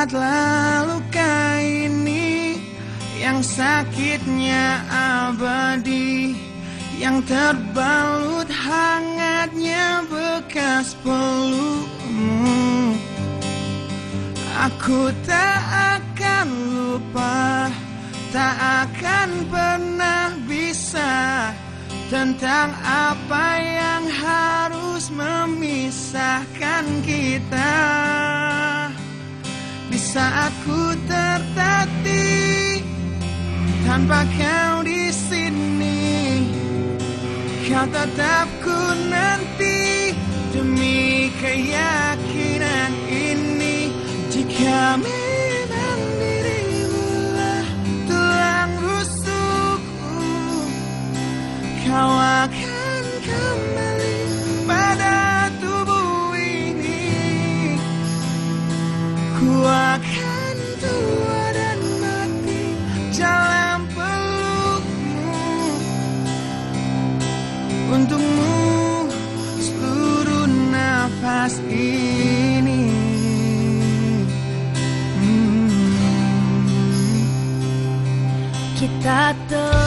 Lihatlah luka ini yang sakitnya abadi Yang terbalut hangatnya bekas pelukmu Aku tak akan lupa Tak akan pernah bisa Tentang apa yang harus memisahkan kita saat ku tertatih tanpa kau di sini. Kau tetap ku nanti demi keyakinan ini. Jika memang dirilah tulang rusukku kau akan akan tua dan mati jalan pelukmu. Untukmu seluruh nafas ini. Hmm. Kita tuh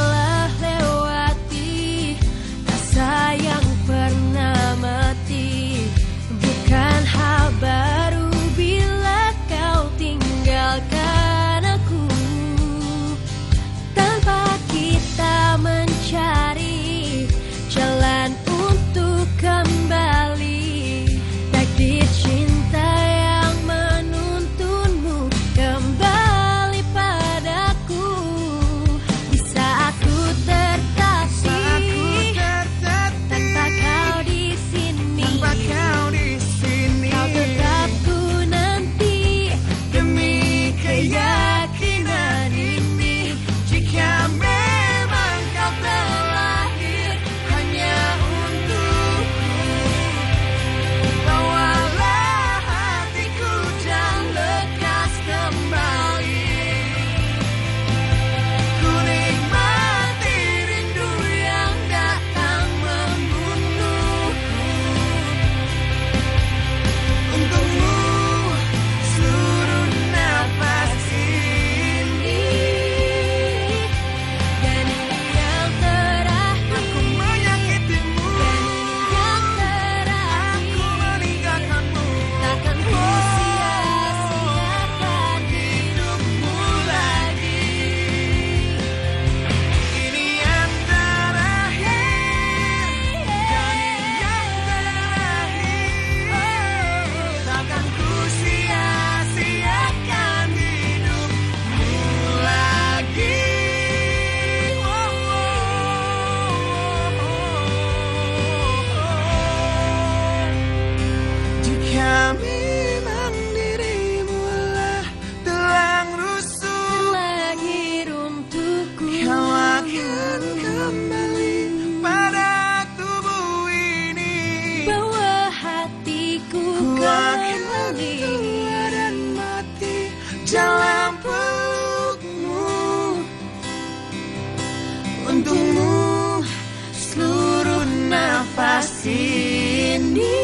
sini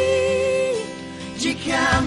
jika